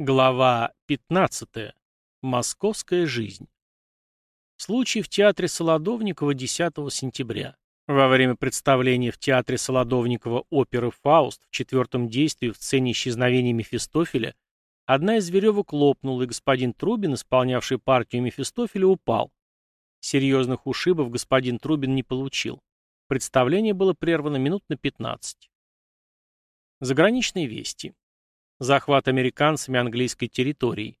Глава 15. Московская жизнь. Случай в театре Солодовникова 10 сентября. Во время представления в театре Солодовникова оперы «Фауст» в четвертом действии в сцене исчезновения Мефистофеля одна из веревок лопнула, и господин Трубин, исполнявший партию Мефистофеля, упал. Серьезных ушибов господин Трубин не получил. Представление было прервано минут на 15. Заграничные вести. Захват американцами английской территории.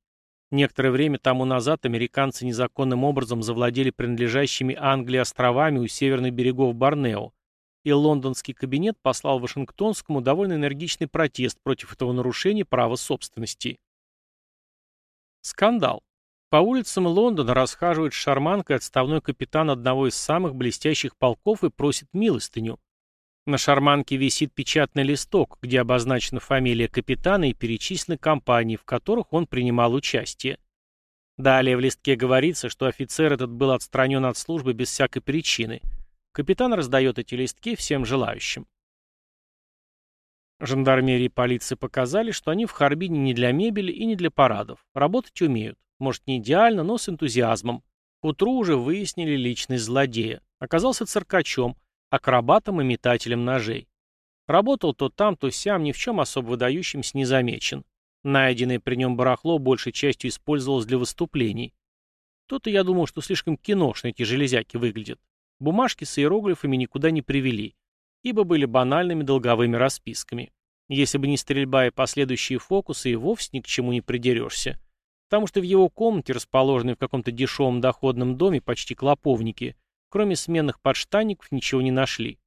Некоторое время тому назад американцы незаконным образом завладели принадлежащими Англии островами у северных берегов Борнео, и лондонский кабинет послал Вашингтонскому довольно энергичный протест против этого нарушения права собственности. Скандал. По улицам Лондона расхаживает с шарманкой отставной капитан одного из самых блестящих полков и просит милостыню. На шарманке висит печатный листок, где обозначена фамилия капитана и перечислены компании, в которых он принимал участие. Далее в листке говорится, что офицер этот был отстранен от службы без всякой причины. Капитан раздает эти листки всем желающим. Жандармерии и полиции показали, что они в Харбине не для мебели и не для парадов. Работать умеют. Может, не идеально, но с энтузиазмом. К утру уже выяснили личность злодея. Оказался циркачом – акробатом и метателем ножей. Работал то там, то сям, ни в чем особо выдающимся не замечен. Найденное при нем барахло большей частью использовалось для выступлений. То-то я думал, что слишком киношно эти железяки выглядят. Бумажки с иероглифами никуда не привели, ибо были банальными долговыми расписками. Если бы не стрельба и последующие фокусы, и вовсе ни к чему не придерешься. Потому что в его комнате, расположенной в каком-то дешевом доходном доме, почти клоповнике, Кроме сменных подштанников ничего не нашли.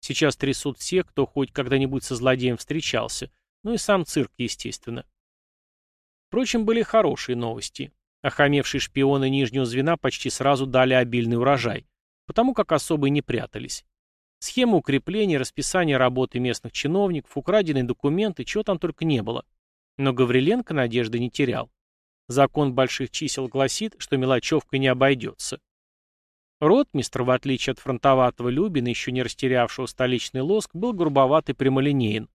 Сейчас трясут все, кто хоть когда-нибудь со злодеем встречался. Ну и сам цирк, естественно. Впрочем, были хорошие новости. Охамевшие шпионы нижнего звена почти сразу дали обильный урожай, потому как особо и не прятались. Схема укрепления, расписание работы местных чиновников, украденные документы, чего там только не было. Но Гавриленко надежды не терял. Закон больших чисел гласит, что мелочевкой не обойдется. Ротмистр, в отличие от фронтоватого Любина, еще не растерявшего столичный лоск, был грубоват и прямолинеен.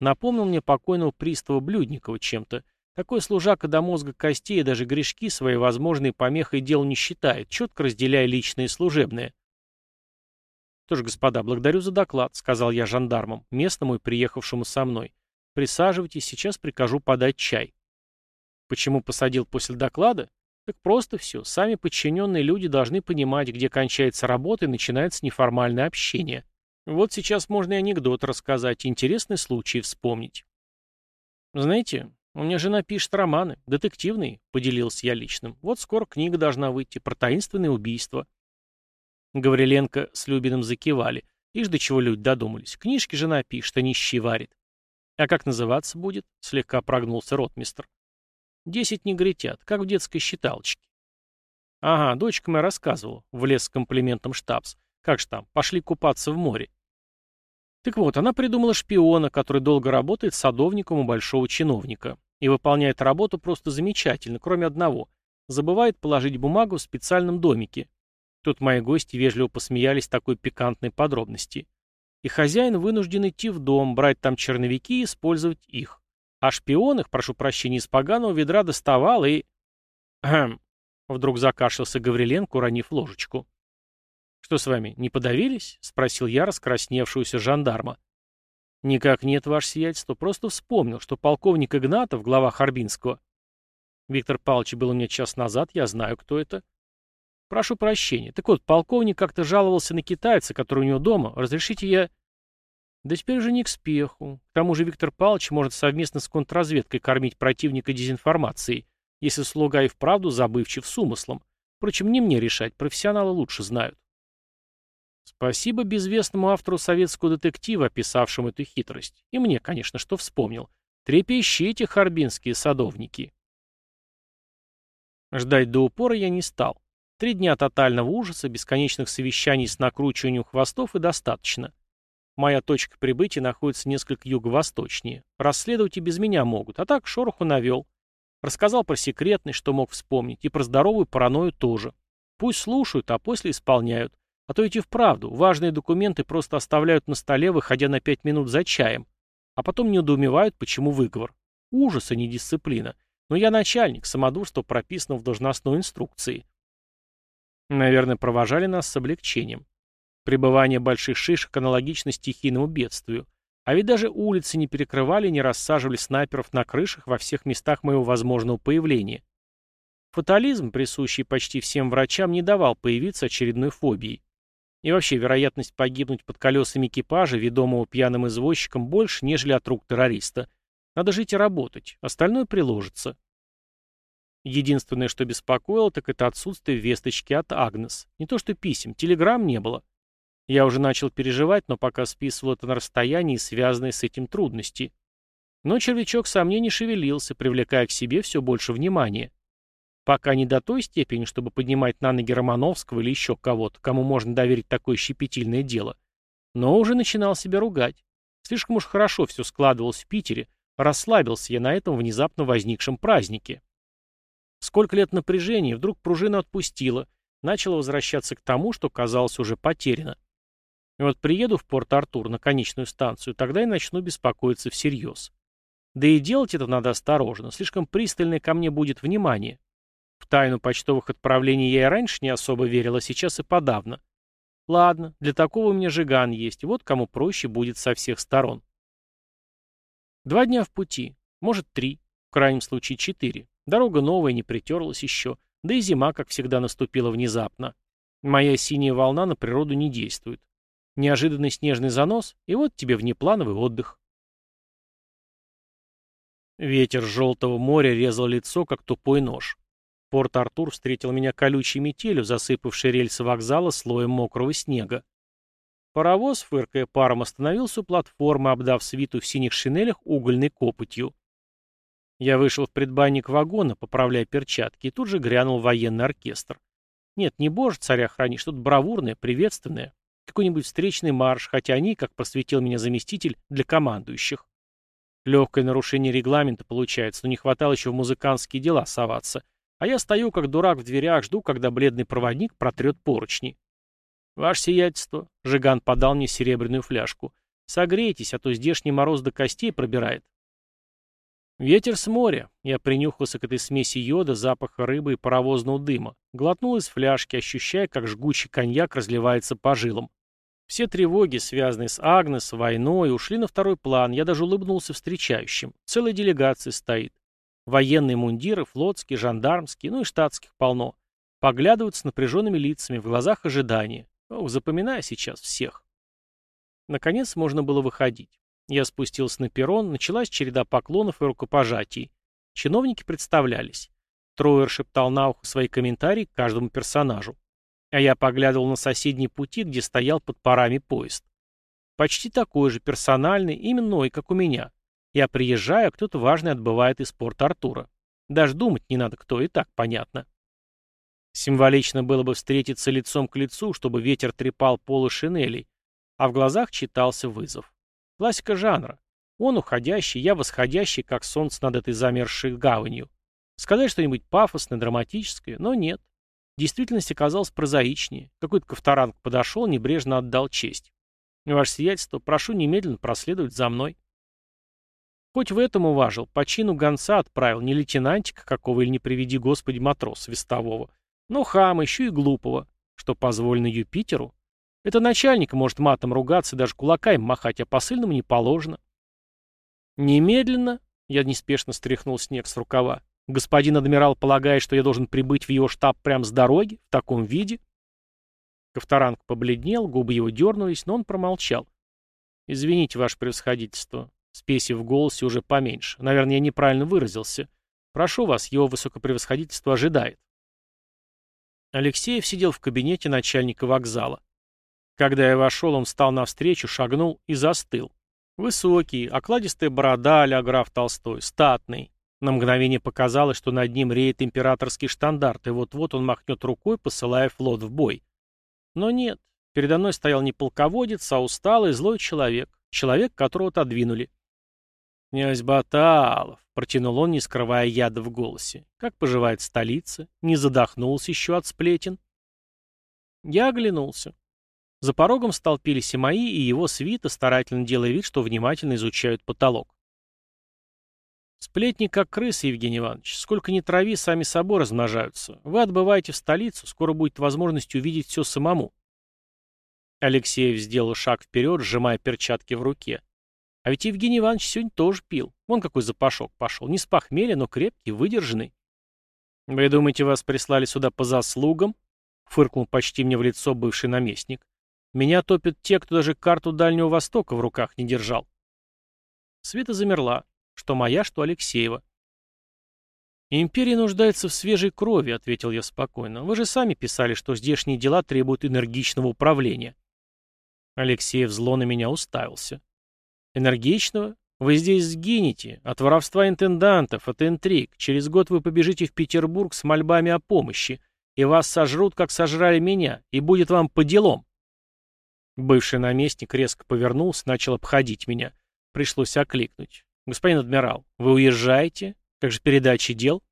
Напомнил мне покойного пристава Блюдникова чем-то. Такой служака до мозга костей и даже грешки своей возможной помехой дел не считает, четко разделяя личное и служебное. «Что ж, господа, благодарю за доклад», — сказал я жандармам, местному и приехавшему со мной. «Присаживайтесь, сейчас прикажу подать чай». Почему посадил после доклада? Так просто все. Сами подчиненные люди должны понимать, где кончается работа и начинается неформальное общение. Вот сейчас можно и анекдот рассказать, интересный случай вспомнить. Знаете, у меня жена пишет романы, детективные, поделился я личным. Вот скоро книга должна выйти про таинственное убийство. Гавриленко с Любиным закивали. Ишь, до чего люди додумались. Книжки жена пишет, а нищий варит. А как называться будет? Слегка прогнулся ротмистр. Десять негритят, как в детской считалочке. Ага, дочка моя рассказывала, влез с комплиментом штабс. Как ж там, пошли купаться в море. Так вот, она придумала шпиона, который долго работает садовником у большого чиновника. И выполняет работу просто замечательно, кроме одного. Забывает положить бумагу в специальном домике. Тут мои гости вежливо посмеялись такой пикантной подробности. И хозяин вынужден идти в дом, брать там черновики и использовать их. А шпион их, прошу прощения, из поганого ведра доставал и... Хм. Вдруг закашлялся Гавриленко, уронив ложечку. «Что с вами, не подавились?» — спросил я раскрасневшуюся жандарма. «Никак нет, ваше сиятельство, просто вспомнил, что полковник Игнатов, глава Харбинского...» «Виктор Павлович был у меня час назад, я знаю, кто это». «Прошу прощения. Так вот, полковник как-то жаловался на китайца, который у него дома. Разрешите я...» Да теперь уже не к спеху. К тому же Виктор Павлович может совместно с контрразведкой кормить противника дезинформацией, если слуга и вправду забывчив с умыслом. Впрочем, не мне решать, профессионалы лучше знают. Спасибо безвестному автору советского детектива, описавшему эту хитрость. И мне, конечно, что вспомнил. Трепещите, харбинские садовники. Ждать до упора я не стал. Три дня тотального ужаса, бесконечных совещаний с накручиванием хвостов и достаточно. Моя точка прибытия находится несколько юго-восточнее. Расследовать и без меня могут, а так шороху навел. Рассказал про секретность, что мог вспомнить, и про здоровую паранойю тоже. Пусть слушают, а после исполняют. А то ведь и вправду, важные документы просто оставляют на столе, выходя на пять минут за чаем. А потом недоумевают, почему выговор. Ужас, а не дисциплина. Но я начальник, самодурство прописано в должностной инструкции. Наверное, провожали нас с облегчением. Пребывание больших шишек аналогично стихийному бедствию. А ведь даже улицы не перекрывали, не рассаживали снайперов на крышах во всех местах моего возможного появления. Фатализм, присущий почти всем врачам, не давал появиться очередной фобии. И вообще, вероятность погибнуть под колесами экипажа, ведомого пьяным извозчиком, больше, нежели от рук террориста. Надо жить и работать, остальное приложится. Единственное, что беспокоило, так это отсутствие весточки от Агнес. Не то что писем, телеграмм не было. Я уже начал переживать, но пока списывал это на расстоянии связанные с этим трудности. Но червячок сомнений шевелился, привлекая к себе все больше внимания. Пока не до той степени, чтобы поднимать на ноги Романовского или еще кого-то, кому можно доверить такое щепетильное дело. Но уже начинал себя ругать. Слишком уж хорошо все складывалось в Питере, расслабился я на этом внезапно возникшем празднике. Сколько лет напряжения, вдруг пружина отпустила, начала возвращаться к тому, что казалось уже потеряно. И вот приеду в Порт-Артур на конечную станцию, тогда и начну беспокоиться всерьез. Да и делать это надо осторожно, слишком пристальное ко мне будет внимание. В тайну почтовых отправлений я и раньше не особо верил, а сейчас и подавно. Ладно, для такого у меня Жиган есть, вот кому проще будет со всех сторон. Два дня в пути, может три, в крайнем случае четыре. Дорога новая, не притерлась еще, да и зима, как всегда, наступила внезапно. Моя синяя волна на природу не действует. Неожиданный снежный занос, и вот тебе внеплановый отдых. Ветер желтого моря резал лицо, как тупой нож. Порт-Артур встретил меня колючей метелью, засыпавшей рельсы вокзала слоем мокрого снега. Паровоз, фыркая паром, остановился у платформы, обдав свиту в синих шинелях угольной копотью. Я вышел в предбанник вагона, поправляя перчатки, и тут же грянул военный оркестр. Нет, не боже, царя храни, что-то бравурное, приветственное. Какой-нибудь встречный марш, хотя они, как просветил меня заместитель, для командующих. Легкое нарушение регламента получается, но не хватало еще в музыкантские дела соваться — а я стою, как дурак в дверях, жду, когда бледный проводник протрет поручни. «Ваше сиятельство», — Жиган подал мне серебряную фляжку, — «согрейтесь, а то здешний мороз до костей пробирает». Ветер с моря. Я принюхался к этой смеси йода, запаха рыбы и паровозного дыма. Глотнул из фляжки, ощущая, как жгучий коньяк разливается по жилам. Все тревоги, связанные с Агнес, войной, ушли на второй план. Я даже улыбнулся встречающим. Целая делегация стоит. Военные мундиры, флотские, жандармские, ну и штатских полно. Поглядывают с напряженными лицами, в глазах ожидания. Ох, запоминаю сейчас всех. Наконец можно было выходить. Я спустился на перрон, началась череда поклонов и рукопожатий. Чиновники представлялись. Троер шептал на ухо свои комментарии к каждому персонажу. А я поглядывал на соседние пути, где стоял под парами поезд. Почти такой же, персональный, именной, как у меня. Я приезжаю, а кто-то важный отбывает из порта Артура. Даже думать не надо, кто, и так понятно. Символично было бы встретиться лицом к лицу, чтобы ветер трепал полы шинелей, а в глазах читался вызов. Классика жанра. Он уходящий, я восходящий, как солнце над этой замерзшей гаванью. Сказать что-нибудь пафосное, драматическое, но нет. Действительность оказалась прозаичнее. Какой-то ковторанг подошел, небрежно отдал честь. Ваше сиятельство, прошу немедленно проследовать за мной. Хоть в этом уважил, по чину гонца отправил, не лейтенантика какого или не приведи господи матрос вестового, но хама, еще и глупого, что позволено Юпитеру. Это начальник может матом ругаться, даже кулака махать, а посыльному не положено. Немедленно, я неспешно стряхнул снег с рукава, господин адмирал полагает, что я должен прибыть в его штаб прямо с дороги, в таком виде. Ковторанг побледнел, губы его дернулись, но он промолчал. «Извините, ваше превосходительство, Спеси в голосе уже поменьше. Наверное, я неправильно выразился. Прошу вас, его высокопревосходительство ожидает. Алексеев сидел в кабинете начальника вокзала. Когда я вошел, он встал навстречу, шагнул и застыл. Высокий, окладистая борода а граф Толстой, статный. На мгновение показалось, что над ним реет императорский штандарт, и вот-вот он махнет рукой, посылая флот в бой. Но нет, передо мной стоял не полководец, а усталый, злой человек, человек, которого отодвинули. «Князь Баталов», — протянул он, не скрывая яда в голосе. «Как поживает столица? Не задохнулся еще от сплетен?» Я оглянулся. За порогом столпились и мои, и его свита, старательно делая вид, что внимательно изучают потолок. Сплетни как крысы, Евгений Иванович. Сколько ни трави, сами собой размножаются. Вы отбываете в столицу, скоро будет возможность увидеть все самому. Алексеев сделал шаг вперед, сжимая перчатки в руке. А ведь Евгений Иванович сегодня тоже пил. Вон какой запашок пошел. Не с похмелья, но крепкий, выдержанный. «Вы думаете, вас прислали сюда по заслугам?» — фыркнул почти мне в лицо бывший наместник. «Меня топят те, кто даже карту Дальнего Востока в руках не держал». Света замерла, что моя, что Алексеева. «Империя нуждается в свежей крови», — ответил я спокойно. «Вы же сами писали, что здешние дела требуют энергичного управления». Алексеев зло на меня уставился. «Энергичного? Вы здесь сгинете. От воровства интендантов, от интриг. Через год вы побежите в Петербург с мольбами о помощи, и вас сожрут, как сожрали меня, и будет вам по делам». Бывший наместник резко повернулся, начал обходить меня. Пришлось окликнуть. «Господин адмирал, вы уезжаете? Как же передачи дел?»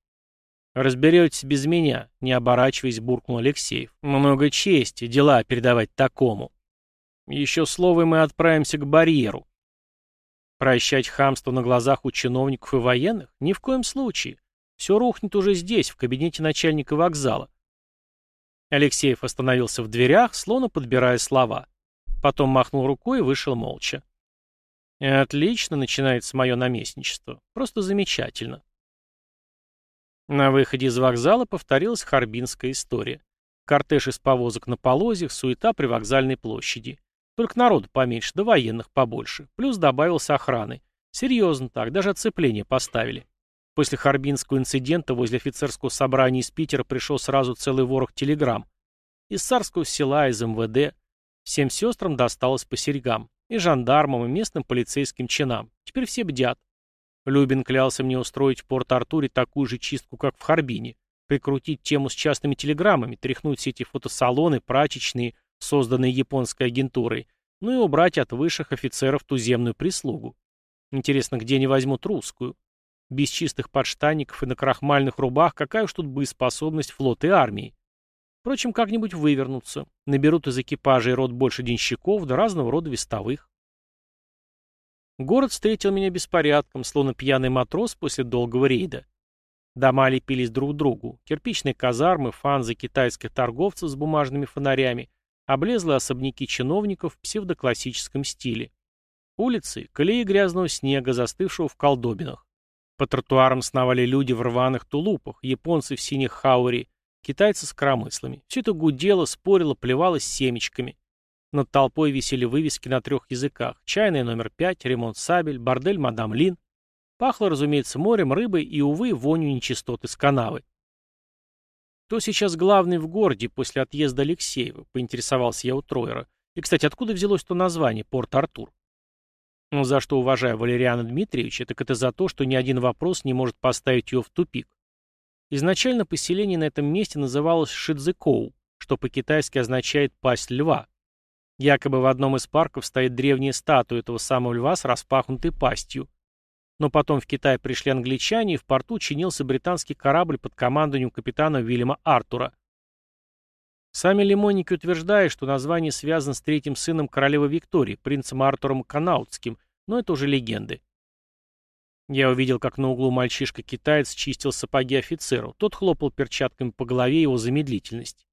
«Разберетесь без меня», — не оборачиваясь, буркнул Алексеев. «Много чести, дела передавать такому». Еще слово, и мы отправимся к барьеру. Прощать хамство на глазах у чиновников и военных? Ни в коем случае. Все рухнет уже здесь, в кабинете начальника вокзала. Алексеев остановился в дверях, словно подбирая слова. Потом махнул рукой и вышел молча. Отлично начинается мое наместничество. Просто замечательно. На выходе из вокзала повторилась харбинская история. Кортеж из повозок на полозьях, суета при вокзальной площади. Только народу поменьше, да военных побольше. Плюс добавился охраны. Серьезно так, даже оцепление поставили. После Харбинского инцидента возле офицерского собрания из Питера пришел сразу целый ворох телеграмм. Из царского села, из МВД. Всем сестрам досталось по серьгам. И жандармам, и местным полицейским чинам. Теперь все бдят. Любин клялся мне устроить в Порт-Артуре такую же чистку, как в Харбине. Прикрутить тему с частными телеграммами, тряхнуть все эти фотосалоны, прачечные, созданные японской агентурой, ну и убрать от высших офицеров туземную прислугу. Интересно, где они возьмут русскую? Без чистых подштанников и на крахмальных рубах какая уж тут боеспособность флота и армии? Впрочем, как-нибудь вывернутся. Наберут из экипажа и рот больше денщиков да разного рода вестовых. Город встретил меня беспорядком, словно пьяный матрос после долгого рейда. Дома лепились друг к другу. Кирпичные казармы, фанзы китайских торговцев с бумажными фонарями, облезлые особняки чиновников в псевдоклассическом стиле. Улицы – колеи грязного снега, застывшего в колдобинах. По тротуарам сновали люди в рваных тулупах, японцы в синих хаури, китайцы с коромыслами. Все это гудело, спорило, плевалось семечками. Над толпой висели вывески на трех языках. Чайная номер пять, ремонт сабель, бордель мадам Лин. Пахло, разумеется, морем, рыбой и, увы, вонью нечистот из канавы. «Кто сейчас главный в городе после отъезда Алексеева?» — поинтересовался я у Троера. «И, кстати, откуда взялось то название Порт-Артур?» Ну, за что уважаю Валериана Дмитриевича, так это за то, что ни один вопрос не может поставить его в тупик. Изначально поселение на этом месте называлось Шидзекоу, что по-китайски означает «пасть льва». Якобы в одном из парков стоит древняя статуя этого самого льва с распахнутой пастью. Но потом в Китай пришли англичане, и в порту чинился британский корабль под командованием капитана Уильяма Артура. Сами лимонники утверждают, что название связано с третьим сыном королевы Виктории, принцем Артуром Канаутским, но это уже легенды. Я увидел, как на углу мальчишка-китаец чистил сапоги офицеру. Тот хлопал перчатками по голове его замедлительность.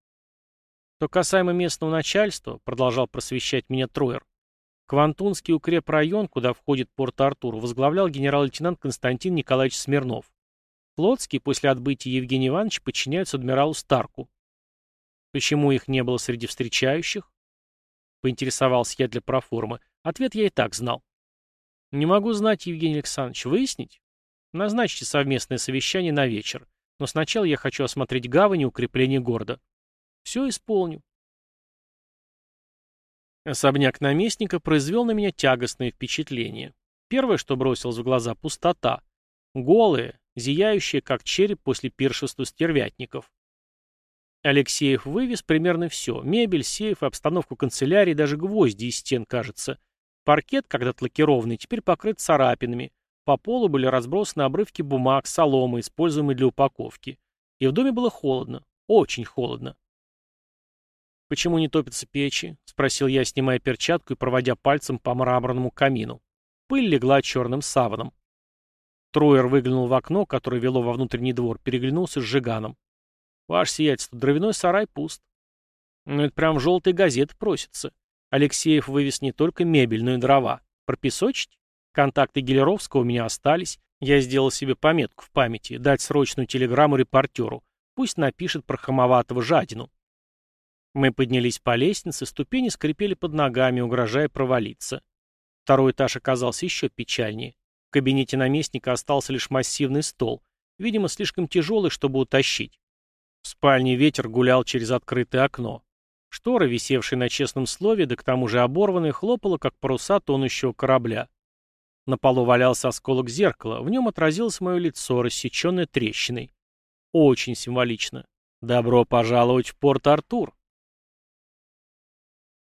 Что касаемо местного начальства, продолжал просвещать меня Троер, Квантунский укрепрайон, куда входит Порт-Артур, возглавлял генерал-лейтенант Константин Николаевич Смирнов. Флотские после отбытия Евгения Ивановича подчиняются адмиралу Старку. Почему их не было среди встречающих? Поинтересовался я для проформы. Ответ я и так знал. Не могу знать, Евгений Александрович. Выяснить? Назначьте совместное совещание на вечер. Но сначала я хочу осмотреть гавань и укрепление города. Все исполню. Особняк наместника произвел на меня тягостное впечатление. Первое, что бросилось в глаза – пустота. Голые, зияющие, как череп после пиршества стервятников. Алексеев вывез примерно все. Мебель, сейф, обстановку канцелярии, даже гвозди из стен, кажется. Паркет, когда-то лакированный, теперь покрыт царапинами. По полу были разбросаны обрывки бумаг, соломы, используемые для упаковки. И в доме было холодно. Очень холодно. «Почему не топятся печи?» — спросил я, снимая перчатку и проводя пальцем по мраморному камину. Пыль легла черным саваном. Троер выглянул в окно, которое вело во внутренний двор, переглянулся с Жиганом. «Ваше сиятельство, дровяной сарай пуст». «Ну, это прям желтые газеты просятся. Алексеев вывез не только мебель, но и дрова. Пропесочить? Контакты Гелеровского у меня остались. Я сделал себе пометку в памяти, дать срочную телеграмму репортеру. Пусть напишет про хамоватого жадину. Мы поднялись по лестнице, ступени скрипели под ногами, угрожая провалиться. Второй этаж оказался еще печальнее. В кабинете наместника остался лишь массивный стол, видимо, слишком тяжелый, чтобы утащить. В спальне ветер гулял через открытое окно. Штора, висевшая на честном слове, да к тому же оборванная, хлопала, как паруса тонущего корабля. На полу валялся осколок зеркала, в нем отразилось мое лицо, рассеченное трещиной. Очень символично. Добро пожаловать в Порт-Артур.